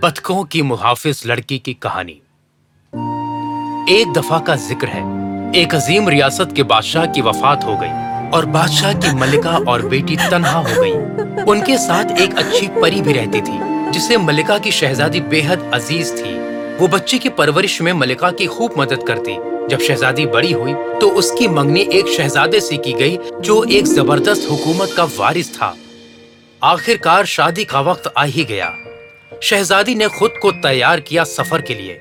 بطخوں کی محافظ لڑکی کی کہانی۔ ایک دفعہ کا ذکر ہے۔ ایک عظیم ریاست کے بادشاہ کی وفات ہو گئی اور بادشاہ کی ملکہ اور بیٹی تنہا ہو گئی۔ ان کے ساتھ ایک اچھی پری بھی رہتی تھی جسے ملکہ کی شہزادی بے حد عزیز تھی۔ وہ بچے کی پرورش میں ملکہ کی خوب مدد کرتی۔ جب شہزادی بڑی ہوئی تو اس کی منگنی ایک شہزادے سے کی گئی، جو ایک زبردست حکومت کا وارث تھا۔ آخر کار شادی کا وقت آ ہی گیا۔ شہزادی نے خود کو تیار کیا سفر کے لیے۔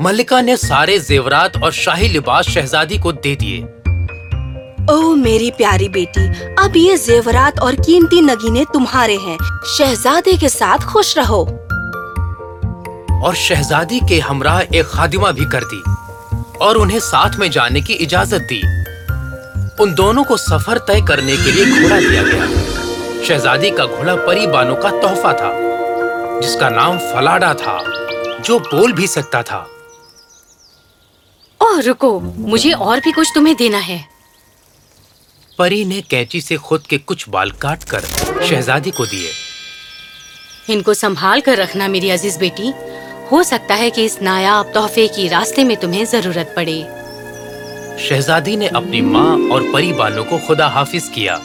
ملکہ نے سارے زیورات اور شاہی لباس شہزادی کو دے دیے۔ او میری پیاری بیٹی اب یہ زیورات اور قیمتی نگینے تمہارے ہیں۔ شہزادے کے ساتھ خوش رہو۔ اور شہزادی کے ہمراہ ایک خادمہ بھی کر دی اور انہیں ساتھ میں جانے کی اجازت دی۔ ان دونوں کو سفر طے کرنے کے لیے گھوڑا دیا گیا۔ شہزادی کا گھوڑا پری بانوں کا تحفہ تھا۔ جس کا نام فلاڈا تھا جو بول بھی سکتا تھا۔ اوہ رکو مجھے اور بھی کچھ تمہیں دینا ہے۔ پری نے کینچی سے خود کے کچھ بال کاٹ کر شہزادی کو دیے۔ ان کو سنبھال کر رکھنا میری عزیز بیٹی۔ ہو سکتا ہے کہ اس نایاب تحفے کی راستے میں تمہیں ضرورت پڑے۔ شہزادی نے اپنی ماں اور پری بالوں کو خدا حافظ کیا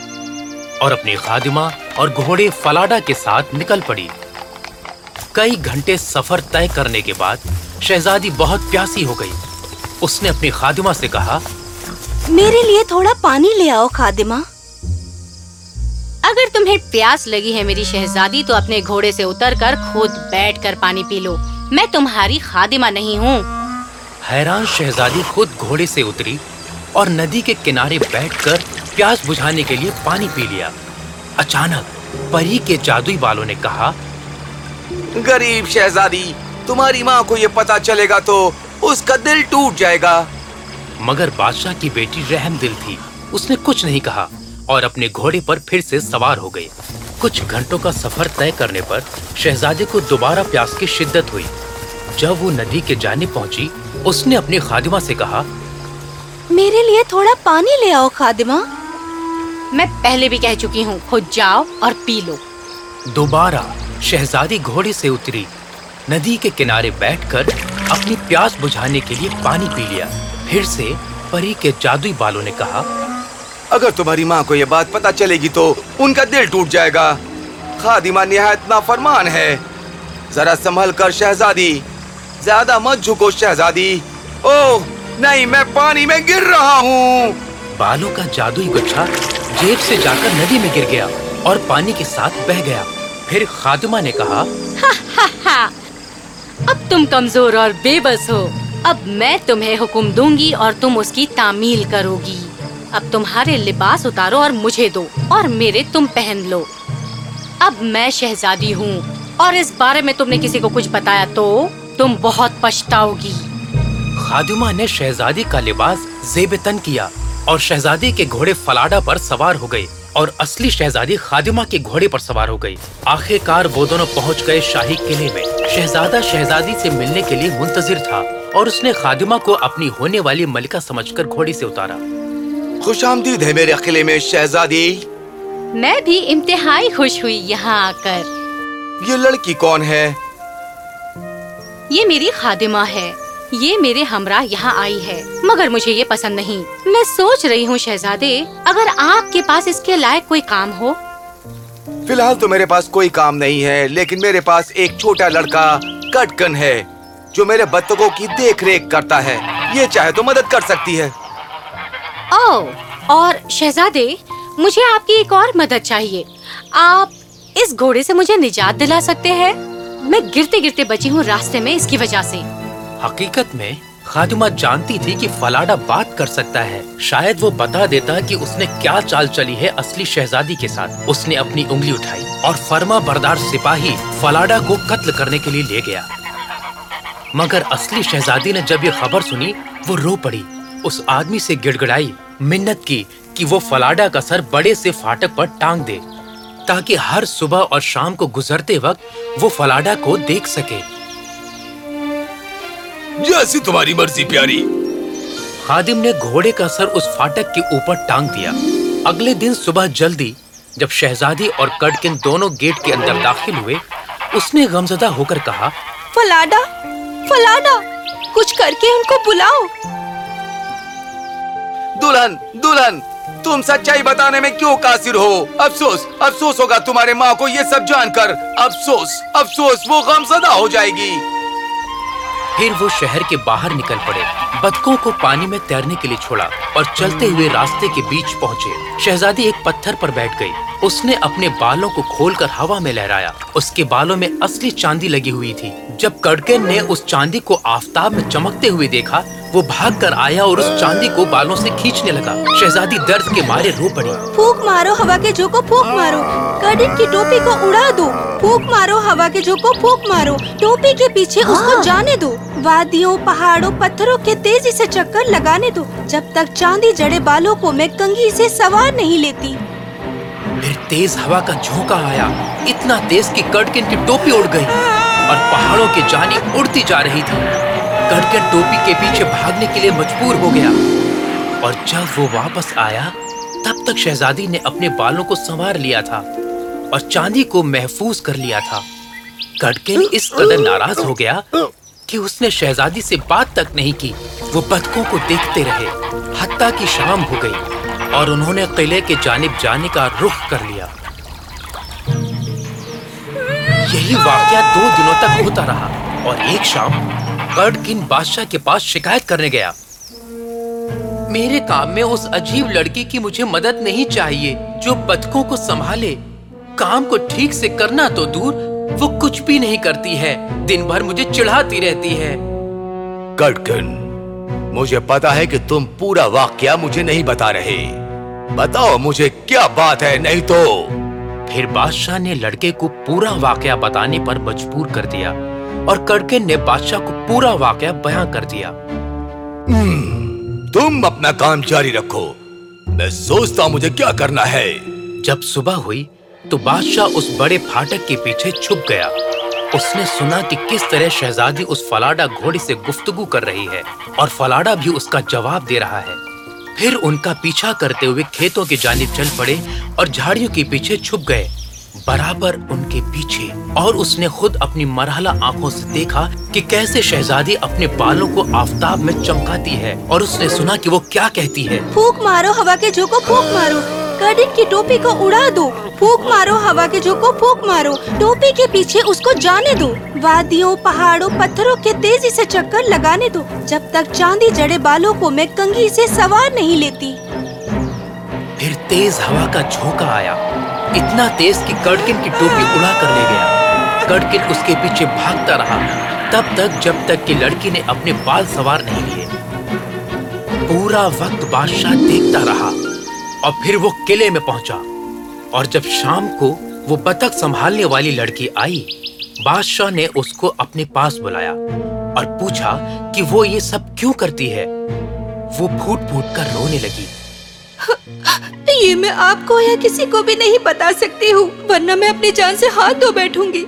اور اپنی خادمہ اور گھوڑے فلاڈا کے ساتھ نکل پڑی۔ کئی گھنٹے سفر طے کرنے کے بعد شہزادی بہت پیاسی ہو گئی۔ اس نے اپنی خادمہ سے کہا میرے لیے تھوڑا پانی لے آؤ خادمہ۔ اگر تمہیں پیاس لگی ہے میری شہزادی تو اپنے گھوڑے سے اتر کر خود بیٹھ کر پانی پی لو۔ میں تمہاری خادمہ نہیں ہوں۔ حیران شہزادی خود گھوڑے سے اتری اور ندی کے کنارے بیٹھ کر پیاس بجھانے کے لیے پانی پی لیا۔ اچانک پری کے جادوئی بالوں نے کہا غریب شہزادی تمہاری ماں کو یہ پتا چلے گا تو اس کا دل ٹوٹ جائے گا۔ مگر بادشاہ کی بیٹی رحم دل تھی اس نے کچھ نہیں کہا اور اپنے گھوڑے پر پھر سے سوار ہو گئے کچھ گھنٹوں کا سفر طے کرنے پر شہزادے کو دوبارہ پیاس کی شدت ہوئی۔ جب وہ ندی کے جانے پہنچی اس نے اپنی خادمہ سے کہا میرے لیے تھوڑا پانی لے آؤ خادمہ۔ میں پہلے بھی کہہ چکی ہوں خود جاؤ اور پی لو۔ دوبارہ شہزادی گھوڑے سے اتری۔ ندی کے کنارے بیٹھ کر اپنی پیاس بجھانے کے لیے پانی پی لیا۔ پھر سے پری کے جادوئی بالوں نے کہا اگر تمہاری ماں کو یہ بات پتا چلے گی تو ان کا دل ٹوٹ جائے گا۔ خادمہ نہایت نافرمان ہے۔ ذرا سنبھل کر شہزادی زیادہ مت جھکو شہزادی۔ اوہ نہیں میں پانی میں گر رہا ہوں۔ بالوں کا جادوئی گچھا جیب سے جا کر ندی میں گر گیا اور پانی کے ساتھ بہ گیا۔ پھر خادمہ نے کہا اب تم کمزور اور بے بس ہو۔ اب میں تمہیں حکم دوں گی اور تم اس کی تعمیل کرو گی۔ اب تمہارے لباس اتارو اور مجھے دو اور میرے تم پہن لو۔ اب میں شہزادی ہوں اور اس بارے میں تم نے کسی کو کچھ بتایا تو تم بہت پچھتاؤ گی۔ خادمہ نے شہزادی کا لباس زیب تن کیا اور شہزادی کے گھوڑے فلاڈا پر سوار ہو گئے۔ اور اصلی شہزادی خادمہ کے گھوڑے پر سوار ہو گئی۔ آخر کار وہ دونوں پہنچ گئے شاہی قلعے میں۔ شہزادہ شہزادی سے ملنے کے لیے منتظر تھا اور اس نے خادمہ کو اپنی ہونے والی ملکہ سمجھ کر گھوڑے سے اتارا۔ خوش آمدید ہے میرے قلعے میں شہزادی۔ میں بھی انتہائی خوش ہوئی یہاں آ کر۔ یہ لڑکی کون ہے؟ یہ میری خادمہ ہے۔ یہ میرے ہمراہ یہاں آئی ہے مگر مجھے یہ پسند نہیں۔ میں سوچ رہی ہوں شہزادے اگر آپ کے پاس اس کے لائق کوئی کام ہو۔ فی الحال تو میرے پاس کوئی کام نہیں ہے لیکن میرے پاس ایک چھوٹا لڑکا کٹکن ہے جو میرے بطخوں کی دیکھ ریکھ کرتا ہے۔ یہ چاہے تو مدد کر سکتی ہے۔ او اور شہزادے مجھے آپ کی ایک اور مدد چاہیے۔ آپ اس گھوڑے سے مجھے نجات دلا سکتے ہیں؟ میں گرتے گرتے بچی ہوں راستے میں اس کی وجہ سے۔ حقیقت میں، خادمہ جانتی تھی کہ فلاڈا بات کر سکتا ہے۔ شاید وہ بتا دیتا کہ اس نے کیا چال چلی ہے اصلی شہزادی کے ساتھ۔ اس نے اپنی انگلی اٹھائی اور فرما بردار سپاہی فلاڈا کو قتل کرنے کے لیے لے گیا۔ مگر اصلی شہزادی نے جب یہ خبر سنی، وہ رو پڑی۔ اس آدمی سے گڑ گڑائی منت کی کہ وہ فلاڈا کا سر بڑے سے فاٹک پر ٹانگ دے، تاکہ ہر صبح اور شام کو گزرتے وقت وہ فلاڈا کو دیکھ سکے۔ جیسی تمہاری مرضی پیاری۔ خادم نے گھوڑے کا سر اس فاٹک کے اوپر ٹانگ دیا۔ اگلے دن صبح جلدی جب شہزادی اور کڈکن دونوں گیٹ کے اندر داخل ہوئے اس نے غمزدہ ہو کر کہا فلاڈا فلاڈا کچھ کر کے ان کو بلاؤ۔ دلہن دلہن تم سچائی بتانے میں کیوں قاصر ہو؟ افسوس افسوس ہوگا تمہارے ماں کو یہ سب جان کر۔ افسوس افسوس وہ غم زدہ ہو جائے گی۔ پھر وہ شہر کے باہر نکل پڑے۔ بدکوں کو پانی میں تیرنے کے لیے چھوڑا اور چلتے ہوئے راستے کے بیچ پہنچے۔ شہزادی ایک پتھر پر بیٹھ گئی اس نے اپنے بالوں کو کھول کر ہوا میں لہرایا۔ اس کے بالوں میں اصلی چاندی لگی ہوئی تھی۔ جب کڑکن نے اس چاندی کو آفتاب میں چمکتے ہوئے دیکھا وہ بھاگ کر آیا اور اس چاندی کو بالوں سے کھینچنے لگا۔ شہزادی درد کے مارے رو پڑی۔ پھونک مارو ہوا کے جو کو پھونک مارو۔ کڈن کی ٹوپی کو اڑا دو۔ پھونک مارو ہوا کے جو کو پھونک مارو۔ ٹوپی کے پیچھے اس کو جانے دو۔ وادیوں پہاڑوں پتھروں کے تیزی سے چکر لگانے دو۔ جب تک چاندی جڑے بالوں کو میں کنگھی سے سوار نہیں لیتی۔ پھر تیز ہوا کا جھونکا آیا۔ اتنا تیز کہ کڑکن کی ٹوپی اڑ گئی اور پہاڑوں کی جانب اڑتی جا رہی تھی۔ کڑکن ٹوپی کے پیچھے بھاگنے کے لیے مجبور ہو گیا۔ اور جب وہ واپس آیا، تب تک شہزادی نے اپنے بالوں کو سنوار لیا تھا اور چاندی کو محفوظ کر لیا تھا۔ کڑکن اس قدر ناراض ہو گیا کہ اس نے شہزادی سے بات تک نہیں کی۔ وہ بتکوں کو دیکھتے رہے، حتیٰ کی شام ہو گئی۔ اور انہوں نے قلعے کے جانب جانے کا رخ کر لیا۔ یہی واقعہ دو دنوں تک ہوتا رہا اور ایک شام کڑکن بادشاہ کے پاس شکایت کرنے گیا۔ میرے کام میں اس عجیب لڑکی کی مجھے مدد نہیں چاہیے جو بتکوں کو سنبھالے۔ کام کو ٹھیک سے کرنا تو دور، وہ کچھ بھی نہیں کرتی ہے۔ دن بھر مجھے چڑھاتی رہتی ہے۔ کڑکن مجھے پتا ہے کہ تم پورا واقعہ مجھے نہیں بتا رہے۔ بتاؤ مجھے کیا بات ہے؟ نہیں تو۔ پھر بادشاہ نے لڑکے کو پورا واقعہ بتانے پر مجبور کر دیا اور کڑکن نے بادشاہ کو پورا واقعہ بیان کر دیا۔ تم اپنا کام جاری رکھو۔ میں سوچتا ہوں مجھے کیا کرنا ہے۔ جب صبح ہوئی تو بادشاہ اس بڑے پھاٹک کے پیچھے چھپ گیا۔ اس نے سنا کہ کس طرح شہزادی اس فلاڈا گھوڑی سے گفتگو کر رہی ہے اور فلاڈا بھی اس کا جواب دے رہا ہے۔ پھر ان کا پیچھا کرتے ہوئے کھیتوں کی جانب چل پڑے اور جھاڑیوں کے پیچھے چھپ گئے۔ برابر ان کے پیچھے۔ اور اس نے خود اپنی مرحلہ آنکھوں سے دیکھا کہ کیسے شہزادی اپنے بالوں کو آفتاب میں چمکاتی ہے اور اس نے سنا کہ وہ کیا کہتی ہے۔ پھونک مارو ہوا کے جھوکو کو مارو۔ کڈن کی ٹوپی کو اڑا دو۔ پھونک مارو، ہوا کے جو کو مارو۔ ٹوپی کے پیچھے اس کو جانے دو۔ وادیوں، پہاڑوں، پتھروں کے تیزی سے چکر لگانے دو۔ جب تک چاندی جڑے بالوں کو میں کنگھی سے سوار نہیں لیتی۔ پھر تیز ہوا کا جھونکا آیا۔ اتنا تیز کہ کڑکن کی ٹوپی اڑا کر لے گیا۔ کڑکن اس کے پیچھے بھاگتا رہا۔ تب تک، جب تک کہ لڑکی نے اپنے بال سوار نہیں لیے پورا وقت بادشاہ دیکھتا رہا۔ اور پھر وہ قلعے میں پہنچا۔ اور جب شام کو وہ بطخ سنبھالنے والی لڑکی آئی بادشاہ نے اس کو اپنے پاس بلایا اور پوچھا کہ وہ یہ سب کیوں کرتی ہے؟ وہ پھوٹ پھوٹ کر رونے لگی۔ یہ میں آپ کو یا کسی کو بھی نہیں بتا سکتی ہوں ورنہ میں اپنی جان سے ہاتھ دھو بیٹھوں گی۔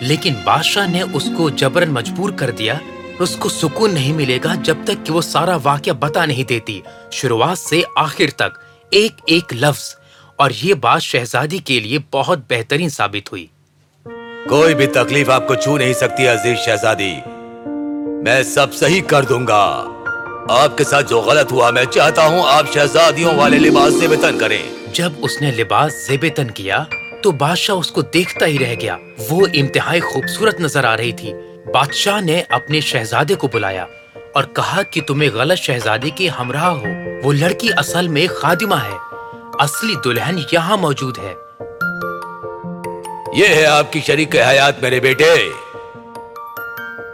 لیکن بادشاہ نے اس کو جبرن مجبور کر دیا اس کو سکون نہیں ملے گا جب تک کہ وہ سارا واقعہ بتا نہیں دیتی۔ شروعات سے آخر تک ایک ایک لفظ۔ اور یہ بات شہزادی کے لیے بہت بہترین ثابت ہوئی۔ کوئی بھی تکلیف آپ کو چھو نہیں سکتی عزیز شہزادی۔ میں سب صحیح کر دوں گا۔ آپ کے ساتھ جو غلط ہوا میں چاہتا ہوں آپ شہزادیوں والے لباس سے وطن کریں۔ جب اس نے لباس زیب تن کیا تو بادشاہ اس کو دیکھتا ہی رہ گیا۔ وہ انتہائی خوبصورت نظر آ رہی تھی۔ بادشاہ نے اپنے شہزادے کو بلایا اور کہا کہ تمہیں غلط شہزادی کے ہمراہ ہو۔ وہ لڑکی اصل میں خادمہ ہے۔ اصلی دلہن یہاں موجود ہے۔ یہ ہے آپ کی شریک حیات میرے بیٹے۔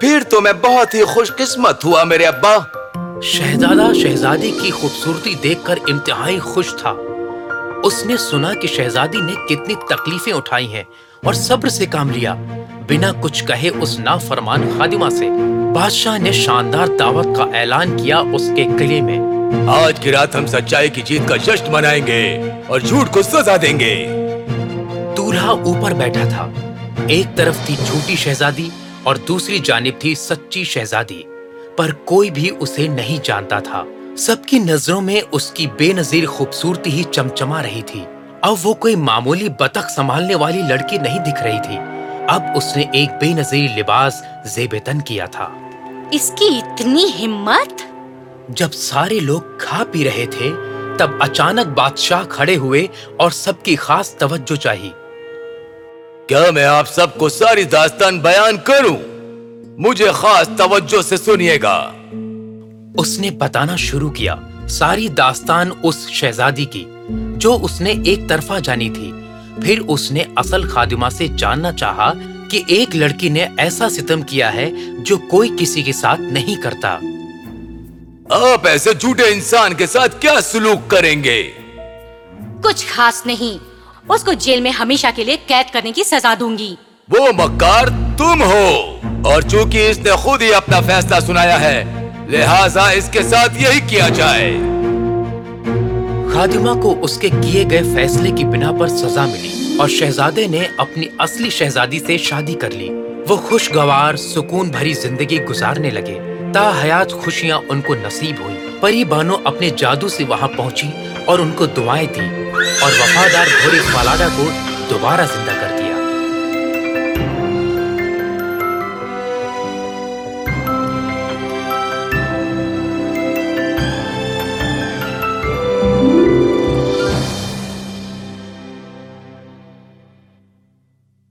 پھر تو میں بہت ہی خوش قسمت ہوا میرے ابا۔ شہزادہ شہزادی کی خوبصورتی دیکھ کر انتہائی خوش تھا۔ اس نے سنا کہ شہزادی نے کتنی تکلیفیں اٹھائی ہیں اور صبر سے کام لیا۔ بنا کچھ کہے اس نافرمان خادمہ سے۔ بادشاہ نے شاندار دعوت کا اعلان کیا اس کے قلعے میں۔ آج کی رات ہم سچائی کی جیت کا جشن منائیں گے اور جھوٹ کو سزا دیں گے۔ دولہا اوپر بیٹھا تھا۔ ایک طرف تھی جھوٹی شہزادی اور دوسری جانب تھی سچی شہزادی۔ پر کوئی بھی اسے نہیں جانتا تھا۔ سب کی نظروں میں اس کی بے نظیر خوبصورتی ہی چمچما رہی تھی۔ اب وہ کوئی معمولی بطخ سنبھالنے والی لڑکی نہیں دکھ رہی تھی۔ اب اس نے ایک بے نظیر لباس زیب تن کیا تھا۔ اس کی اتنی ہمت؟ جب سارے لوگ کھا پی رہے تھے تب اچانک بادشاہ کھڑے ہوئے اور سب کی خاص توجہ چاہی۔ کیا میں آپ سب کو ساری داستان بیان کروں؟ مجھے خاص توجہ سے سنیے گا۔ اس نے بتانا شروع کیا ساری داستان اس شہزادی کی جو اس نے ایک طرفہ جانی تھی۔ پھر اس نے اصل خادمہ سے جاننا چاہا کہ ایک لڑکی نے ایسا ستم کیا ہے جو کوئی کسی کے ساتھ نہیں کرتا۔ آپ ایسے جھوٹے انسان کے ساتھ کیا سلوک کریں گے؟ کچھ خاص نہیں۔ اس کو جیل میں ہمیشہ کے لیے قید کرنے کی سزا دوں گی۔ وہ مکار تم ہو۔ اور چونکہ اس نے خود ہی اپنا فیصلہ سنایا ہے لہٰذا اس کے ساتھ یہی کیا جائے۔ خادمہ کو اس کے کیے گئے فیصلے کی بنا پر سزا ملی اور شہزادے نے اپنی اصلی شہزادی سے شادی کر لی۔ وہ خوشگوار، سکون بھری زندگی گزارنے لگے۔ تا حیات خوشیاں ان کو نصیب ہوئی۔ پری بانو اپنے جادو سے وہاں پہنچی اور ان کو دعائیں دی اور وفادار گھوڑے فالاڈا کو دوبارہ زندہ کر دیا۔